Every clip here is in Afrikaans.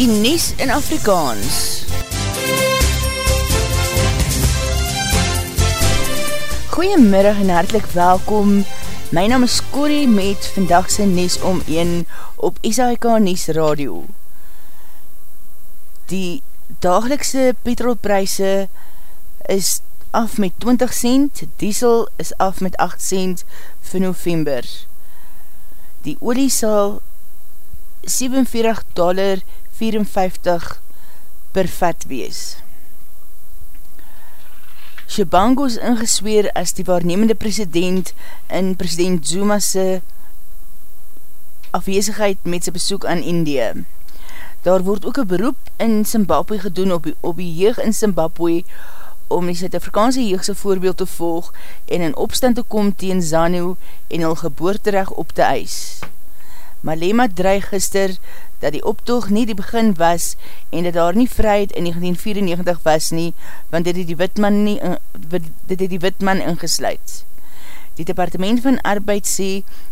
die Nies in Afrikaans. Goeiemiddag en hartelijk welkom. My naam is Corrie met vandagse Nies om 1 op SAIK Nies Radio. Die dagelikse petrolprijse is af met 20 cent, diesel is af met 8 cent vir november. Die olie sal 47 dollar 54 per vet wees. Shabango is ingesweer as die waarnemende president in president Zuma's afwezigheid met sy besoek aan Indië. Daar word ook een beroep in Zimbabwe gedoen op die, op die jeug in Zimbabwe om die Zuid-Afrikaanse jeugse voorbeeld te volg en in opstand te kom teen Zanu en hul geboorterecht op te eis. Malema dreig gister dat die optoog nie die begin was en dat daar nie vryheid in 1994 was nie, want dit het die witman, nie, dit het die witman ingesluid. Die departement van arbeid sê,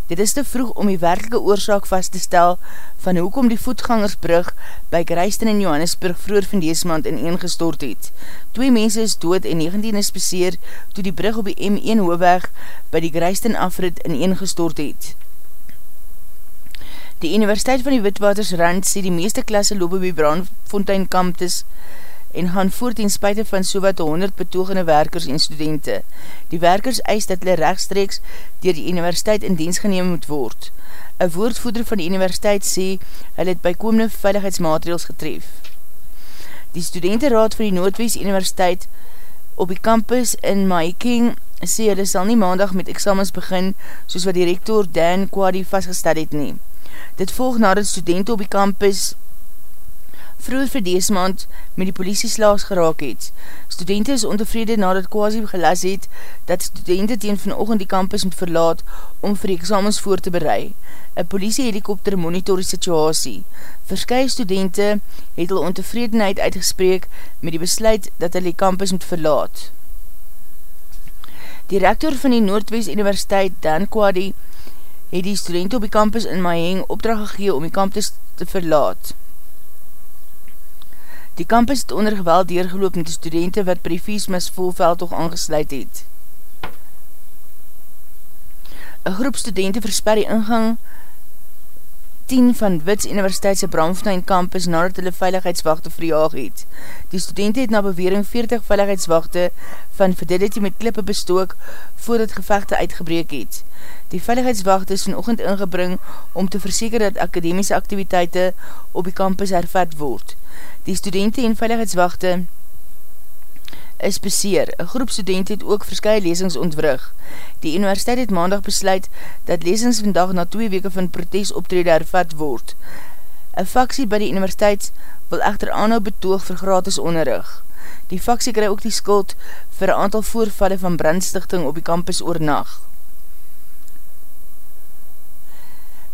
dit is te vroeg om die werkelike oorzaak vast te stel van hoekom die voetgangersbrug by Grijsten in Johannesburg vroeger van deesmaand ineengestort het. Twee mense is dood en 19 is beseer toe die brug op die M1 hoofweg by die Grijsten afrit ineengestort het. Die Universiteit van die Witwatersrand sê die meeste klasse loop op die Brandfontein Campus en gaan voort in spuite van so wat 100 betogende werkers en studenten. Die werkers eis dat hulle rechtstreeks dier die universiteit in diens geneem moet word. Een woordvoeder van die universiteit sê hulle het bykomende veiligheidsmaatregels getref. Die studentenraad van die Noordwest Universiteit op die campus in Maiking sê hulle sal nie maandag met examens begin soos wat die rector Dan Kwadi vastgestel het nie. Dit volg nadat studenten op die campus vroeger vir dees maand met die politie slaags geraak het. Studenten is ontevrede nadat quasi gelas het dat studenten teen vanochtend die campus moet verlaat om vir examens voor te berei. Een politiehelikopter monitor die situasie. Verskye studenten het hulle ontevredenheid uitgespreek met die besluit dat hulle die campus moet verlaat. Die rector van die Noordwest Universiteit, Dan Kwadi, het die studenten op die campus in Maheng opdracht gegeen om die campus te verlaat. Die campus het onder geweld deurgeloop met die studenten wat by die viesmis volveld toch aangesluit het. Een groep studenten versper die ingang 10 van Wits Universiteitse Bramfontein campus nadat hulle veiligheidswachte verjaag het. Die studenten het na bewering 40 veiligheidswachte van Fidelity met klippe bestook voordat gevechte uitgebreek het. Die veiligheidswachte is vanochtend ingebring om te verseker dat akademiese activiteite op die campus hervat word. Die studenten en veiligheidswachte is beseer. Een groep studenten het ook verskye lesings ontwrig. Die universiteit het maandag besluit dat lesings vandag na twee weke van protest optrede hervat word. Een faksie by die universiteit wil echter aanhou betoog vir gratis onderrug. Die faksie kry ook die skuld vir een aantal voorvalle van brandstichting op die campus oornacht.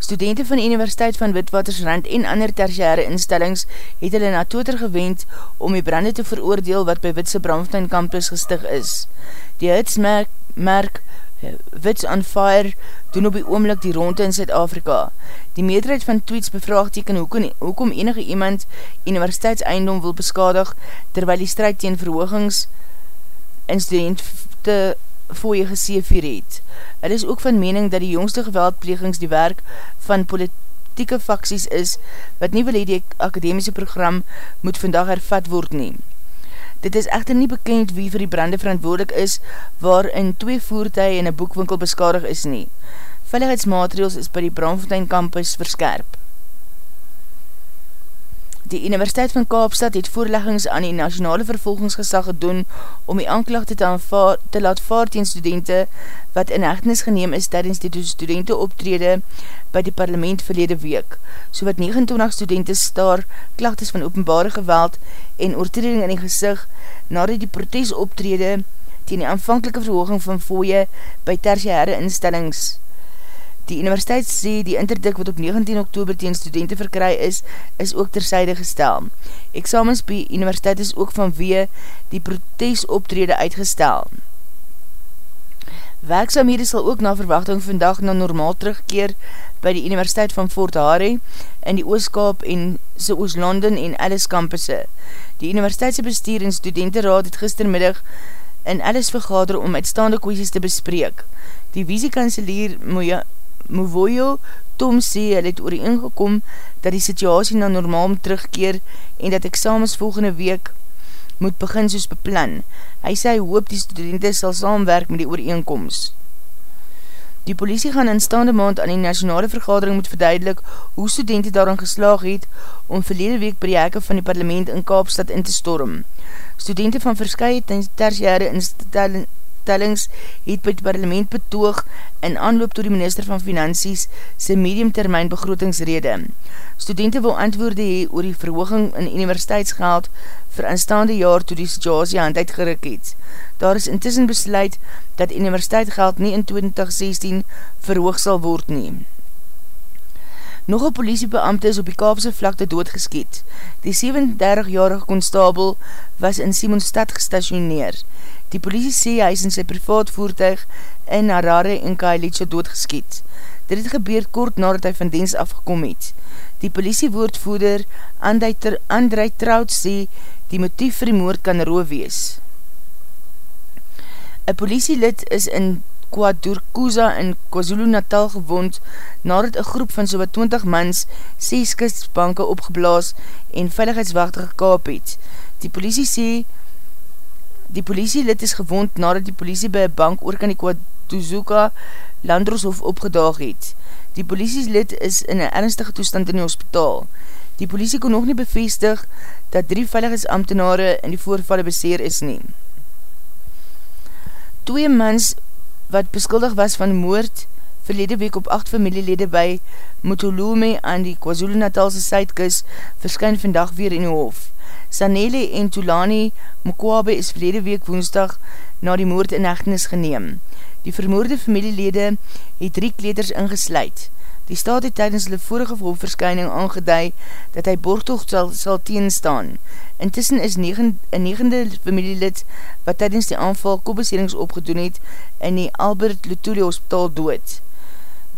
Studenten van die Universiteit van Witwatersrand en ander tertiaire instellings het hulle na Twitter gewend om die brande te veroordeel wat by Witse Bramfontein Campus gestig is. Die hitsmerk merk, Wits on Fire doen op die oomlik die ronde in Zuid-Afrika. Die meerderheid van tweets bevraagteken hoekom, hoekom enige iemand universiteitseindom wil beskadig terwyl die strijd teen verhoogings in studente fooie geseefier het. Het is ook van mening dat die jongste geweldplegings die werk van politieke faksies is, wat nie wil die akademiese program moet vandag hervat word neem. Dit is echter nie bekend wie vir die brande verantwoordelik is, waarin twee voertuig en een boekwinkel beskadig is nie. Veiligheidsmaterials is by die Brandfontein campus verskerp. Die Universiteit van Kaapstad het voorleggings aan die nationale vervolgingsgesag gedoen om die aanklachte te, te laat vaar teen studenten wat in hechtenis geneem is tydens die studenten optrede by die parlement verlede week. So wat 29 studenten staar klachtes van openbare geweld en oortreding in die gezicht nadat die protest optrede teen die aanvankelike verhooging van fooie by tertiaire instellings Die universiteit sê die interdik wat op 19 oktober teen studenten verkry is, is ook terzijde gestel. Examens by universiteit is ook vanwee die protesoptrede uitgestel. Werkzaamhede sal ook na verwachting vandag na normaal terugkeer by die Universiteit van Fort Hare in die Ooskaap en se Ooslanden en Alice campusse. Die Universiteitse bestuur en studentenraad het gistermiddag in Alice vergader om uitstaande kwesties te bespreek. Die visiekanselier Movoyo Tom sê hy het ooreengekom dat die situasie na normaal terugkeer en dat examens volgende week moet begin soos beplan. Hy sê hy hoop die studenten sal saamwerk met die ooreenkomst. Die politie gaan in staande maand aan die nationale vergadering moet verduidelik hoe studenten daarin geslaag het om verlede week by die hekke van die parlement in Kaapstad in te storm. Studenten van verskye instelling tellings het by die parlement betoog in aanloop door die minister van Finansies sy mediumtermijn begrotingsrede. Studenten wil antwoorde hee oor die verhooging in universiteitsgeld vir aanstaande jaar toe die situasie hand uitgerik het. Daar is intussen besluit dat universiteitsgeld nie in 2016 verhoog sal word neem. Nog een politiebeamte is op die Kaapse vlakte doodgeskiet. Die 37-jarige konstabel was in Simonstad gestationeer. Die politie sê hy is in sy privaat voertuig in Harare en Kailitsa doodgeskiet. Dit het gebeur kort nadat hy van diens afgekom het. Die politiewoordvoerder Andrei Trout sê die motief vir die moord kan roo wees. Een politielid is in Kwadurkuza in KwaZulu Natal gewond nadat een groep van so wat 20 mans 6 kistbanke opgeblaas en veiligheidswachter gekaap het. Die politie sê die politie lid is gewond nadat die politie by een bank oor kan die Kwaduzuka Landroshof opgedaag het. Die politie lid is in een ernstige toestand in die hospitaal. Die politie kon nog nie bevestig dat drie veiligheidsambtenare in die voorvalle beseer is nie. Twee mans wat beskuldig was van moord verlede week op acht familielede by Motolome aan die KwaZulu-Natalse Suidkus verskyn vandag weer in die hof. Sanele en Tulani Mokwabe is verlede week woensdag na die moord in echtenis geneem. Die vermoorde familielede het drie kleters ingesluid. Die staat het tydens hulle vorige hofverskyning aangeduid dat hy borgtocht sal, sal teenstaan. Intussen is negen, een negende familielid wat tydens die aanval kopbeserings opgedoen het in die Albert Lutuli Hospital dood.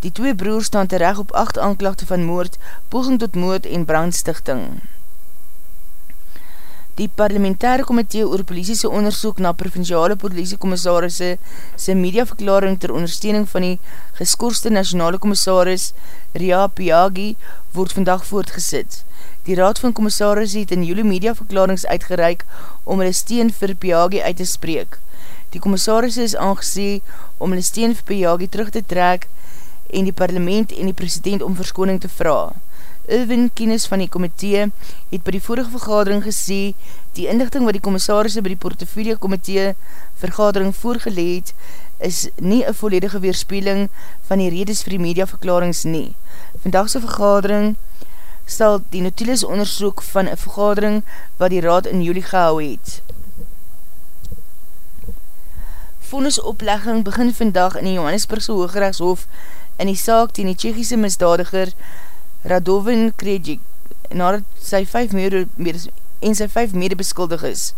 Die twee broers staan terecht op acht aanklachte van moord, poging tot moord en brandstichting. Die parlementaire komitee oor politiese onderzoek na provinciale politiekommissarisse sy mediaverklaring ter ondersteuning van die geskoorste nationale kommissaris Ria Piagi word vandag voortgesit. Die raad van kommissaris het in juli mediaverklarings uitgereik om hulle steen vir Piagi uit te spreek. Die kommissaris is aangesê om hulle steen vir Piagi terug te trek en die parlement en die president om verskoning te vraag. Irwin Kienis van die komitee het by die vorige vergadering gesê die inlichting wat die commissarisse by die portofilie komitee vergadering voorgeleed is nie een volledige weerspeling van die redes vir die mediaverklarings nie. Vandagse vergadering sal die notulis onderzoek van een vergadering wat die raad in juli gehou het. Vonnisoplegging begin vandag in die Johannesburgse Hoogrechtshof in die saak die die Tsjechiese misdadiger Radovin Krejik nadat sy vijf mede, en sy vijf medebeskuldig is.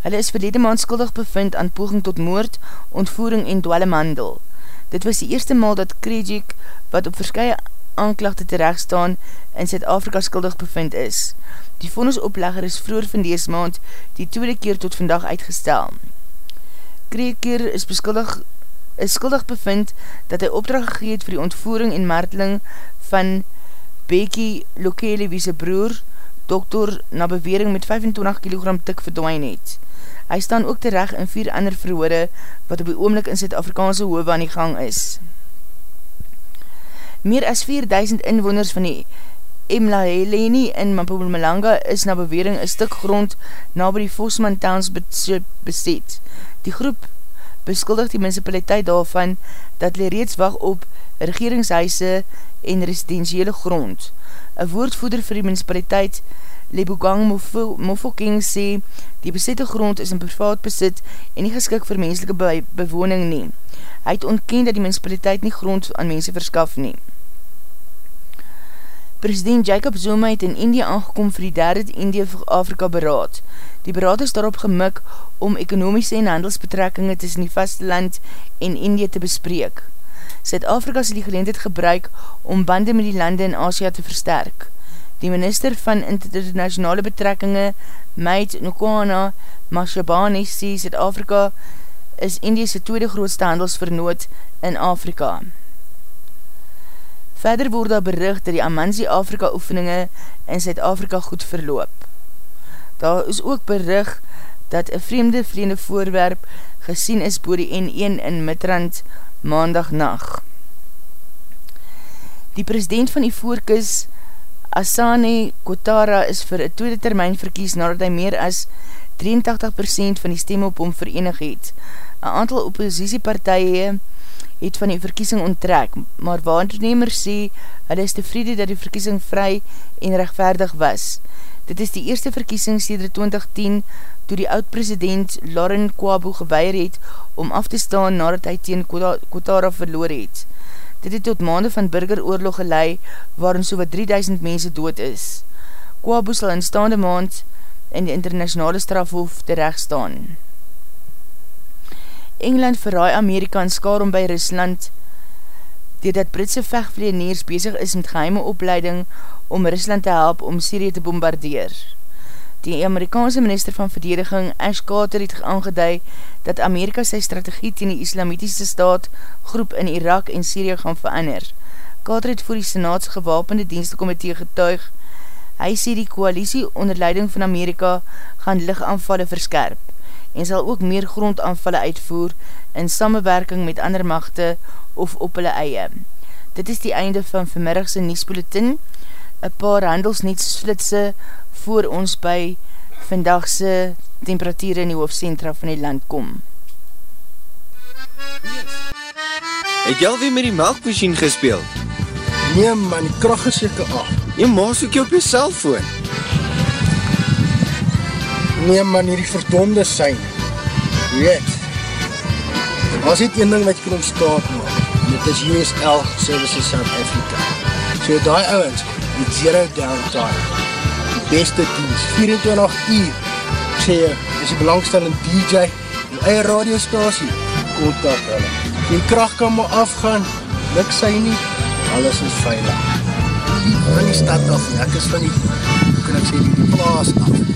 Hulle is verlede maand skuldig bevind aan poging tot moord, ontvoering en dwellemandel. Dit was die eerste maal dat Krejik, wat op verskye aanklachte terechtstaan, in Zuid-Afrika skuldig bevind is. Die vonnisoplegger is vroeger van dees maand die tweede keer tot vandag uitgestel. Krejker is beskuldig is skuldig bevind dat hy opdracht gegeet vir die ontvoering en marteling van Becky Lokele wie sy broer, dokter, na bewering met 25 kg tik verdwijn het. Hy staan ook terecht in vier ander verhoorde wat op die oomlik in Zuid-Afrikaanse hoove aan die gang is. Meer as 4000 inwoners van die Emlaheleni in Mapumalanga is na bewering een stuk grond na by die Vosman Towns beset. Die groep beskuldig die municipaliteit daarvan dat hulle reeds wacht op regeringshuise en residentiële grond. Een woordvoeder vir die municipaliteit, Lebogang Mofokeng sê, die besette grond is in privaat besit en nie geskik vir menselike be bewoning nie. Hy het ontken dat die municipaliteit nie grond aan mense verskaf nie. President Jacob Zuma het in India aangekom vir die derde India-Afrika beraad. Die beraad is daarop gemik om ekonomische en handelsbetrekkinge tussen die vasteland en India te bespreek. Zuid-Afrika sal die geleendheid gebruik om bande met die lande in Asia te versterk. Die minister van internationale betrekkinge, Maid Nukwana Mashabani, sê Zuid-Afrika is Indiese tweede grootste handelsvernoot in Afrika. Verder word daar bericht dat die Amanzi Afrika oefeninge in Zuid-Afrika goed verloop. Daar is ook bericht dat een vreemde vreemde voorwerp gesien is boor die N1 in Midrand maandag nacht. Die president van die voorkis, Asane Kotara, is vir een tweede termijn verkies nadat hy meer as 83% van die stem op hom verenig het. Een aantal oppositiepartije het van die verkiesing onttrek, maar waarnemer sê, hulle is tevrede dat die verkiesing vry en rechtvaardig was. Dit is die eerste verkiesing sêdre 2010, toe die oud-president Lauren Kwabu geweier het om af te staan nadat hy teen Kotara verloor het. Dit het tot maande van burgeroorlog gelei, waarin so wat 3000 mense dood is. Kwabu sal in staande maand in die internationale strafhof terecht staan. Engeland verraai Amerika en skaar om by Rusland, doordat Britse vechtvleeneers bezig is met geheime opleiding om Rusland te help om Syrië te bombardeer. Die Amerikaanse minister van verdediging Ash Carter het aangeduid dat Amerika sy strategie teen die islamitische staat groep in Irak en Syrië gaan verander. Carter het voor die Senaats gewapende dienstekomitee getuig Hy sê die koalisie onder leiding van Amerika gaan lichaanvalle verskerp en sal ook meer grondaanvalle uitvoer in samenwerking met ander machte of op hulle eie. Dit is die einde van vanmiddagse Niesbulletin, een paar handelsnietsflitse voor ons by vandagse temperatuur in die hoofdcentra van die land kom. Het jy alweer met die melkmachine gespeeld? Nee man, die kracht is jyke af. Jy maas ook jy op jy cellfoon. Nee man, hier die verdonde sein. Weet, was dit een ding wat jy kan ontstaat maak. Dit is USL Services South Africa. So die ouwens, die zero downtime. Die beste dienst, 24 uur. Ek sê jy, is die belangstellende DJ, die eie radiostasie, kontak hulle. Die kracht kan maar afgaan, luk sy nie, alles is veilig. Van die stad af, ek is van die, hoe kan ek sê, die plaas af.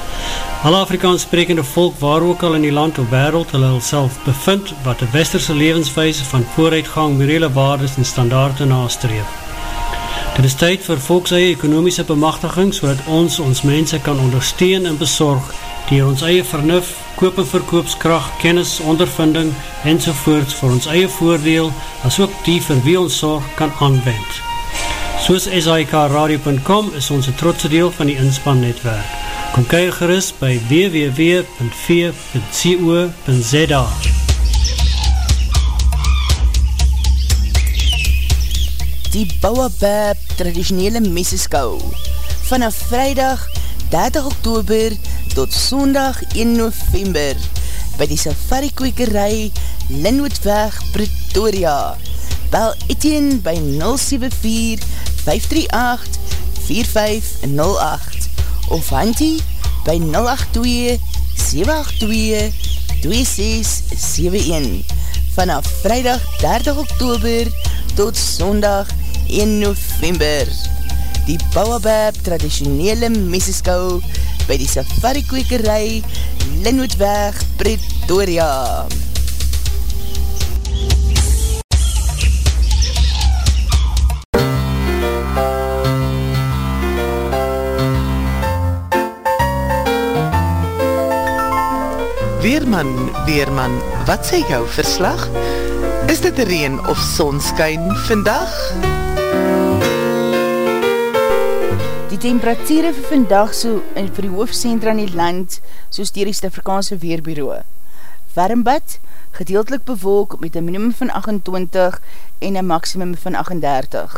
Alle Afrikaans sprekende volk waar ook al in die land of wereld hulle self bevind wat de westerse levenswijze van vooruitgang, morele waardes en standaarde nastreef. Dit is tyd vir volks eie ekonomiese bemachtiging so ons ons mense kan ondersteun en bezorg die ons eie vernuf, koop en verkoopskracht, kennis, ondervinding en sovoorts vir ons eie voordeel as ook die vir wie ons zorg kan aanwend. Soos SIKRadio.com is ons een trotse deel van die inspannetwerk. Kom kyk gerust by www.v.co.za Die Bouwabab traditionele meseskou. Vanaf vrijdag 30 oktober tot zondag 1 november by die safari kwekerij Linwoodweg Pretoria. Bel Etienne by 074 538 4508 of Hantie by 082-782-2671 vanaf vrijdag 30 oktober tot zondag 1 november. Die Bouwabab traditionele meseskou by die safari kwekerij Linwoodweg Pretoria. Pretoria. Weerman, Weerman, wat sê jou verslag? Is dit reen of sonskyn vandag? Die temperatuur vir vandag so in vir die hoofdcentra in die land soos dier die Stifrikaanse Weerbureau. Warmbad, gedeeltelik bewolk met een minimum van 28 en een maximum van 38.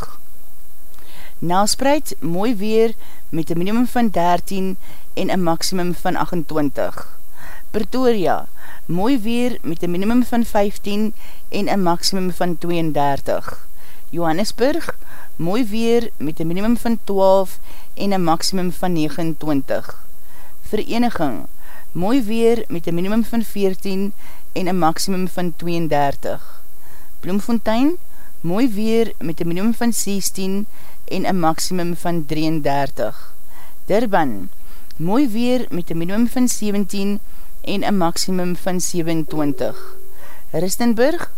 Nelspreid, mooi weer met een minimum van 13 en een maximum van 28. Pretoria, mooi weer met een minimum van 15 en een maximum van 32. Johannesburg, mooi weer met een minimum van 12 en een maximum van 29. Vereniging, mooi weer met een minimum van 14 en een maximum van 32. Bloemfontein, mooi weer met een minimum van 16 en een maximum van 33. Durban, mooi weer met een minimum van 17 en en een maximum van 27. Ristenburg,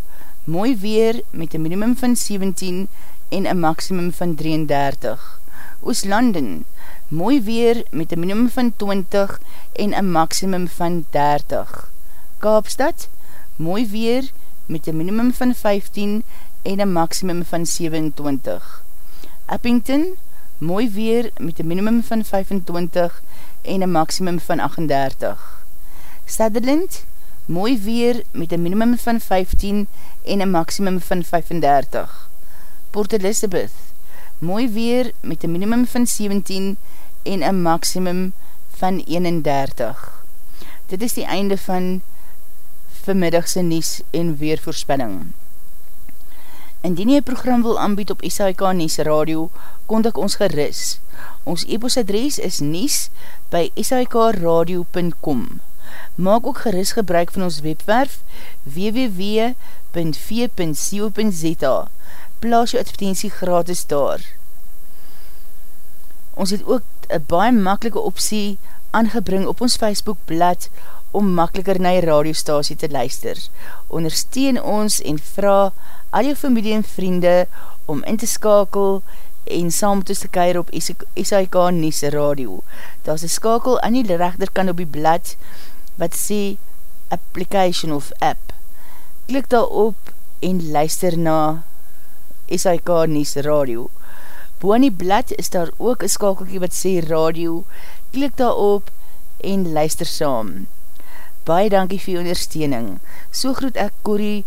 mooi weer met een minimum van 17 en een maximum van 33. Ooslanden, mooi weer met een minimum van 20 en een maximum van 30. Kaapstad, mooi weer met een minimum van 15 en een maximum van 27. Eppington, mooi weer met een minimum van 25 en een maximum van 38. Sutherland, mooi weer met een minimum van 15 en een maximum van 35. Port Elizabeth, mooi weer met een minimum van 17 en een maximum van 31. Dit is die einde van vanmiddagse nies en weervoorspelling. Indien jy program wil aanbied op SHK Nies Radio, kontak ons geris. Ons e-postadres is nies by shkradio.com maak ook geris gebruik van ons webwerf www.v.co.za Plaas jou advertentie gratis daar. Ons het ook een baie makkelike optie aangebring op ons Facebookblad om makkeliker na die radiostasie te luister. Ondersteun ons en vraag al jou familie en vriende om in te skakel en saam te keir op SIK Nies Radio. Daar is een skakel aan die rechterkant op die blad wat sê application of app. Klik daar op en luister na SIK Nies Radio. Bo aan die blad is daar ook een skakelkie wat sê radio. Klik daar op en luister saam. Baie dankie vir jou ondersteuning. So groet ek Corrie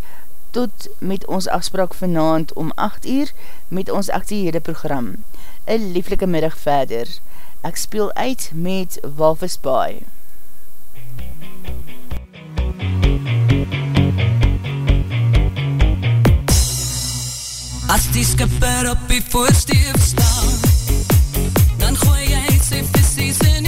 tot met ons afspraak vanavond om 8 uur met ons actiehede program. Een lieflike middag verder. Ek speel uit met Walvis Baai. As die skipper op die voorstuur staan Dan gooi jy sy visies in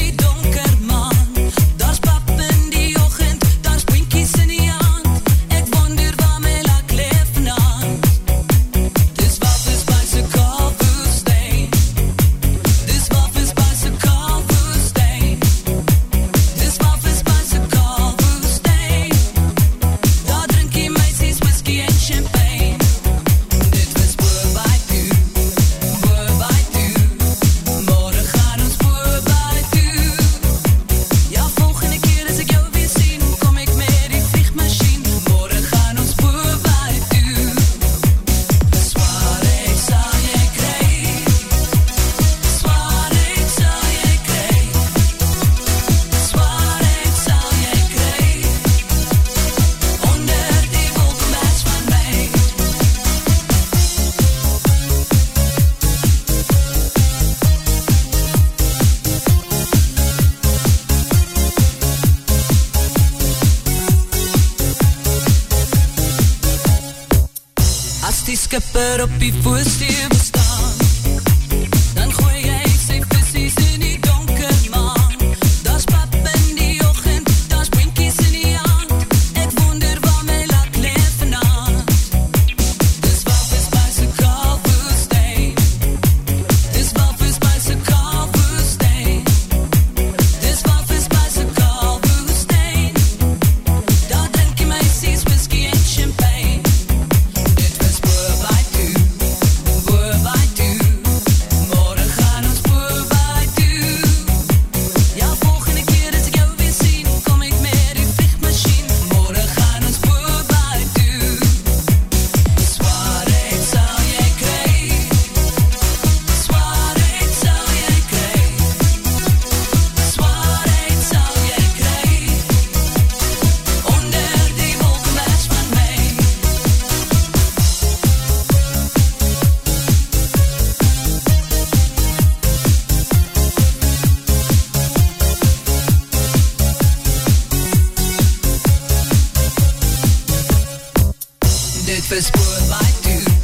up, be full still I do.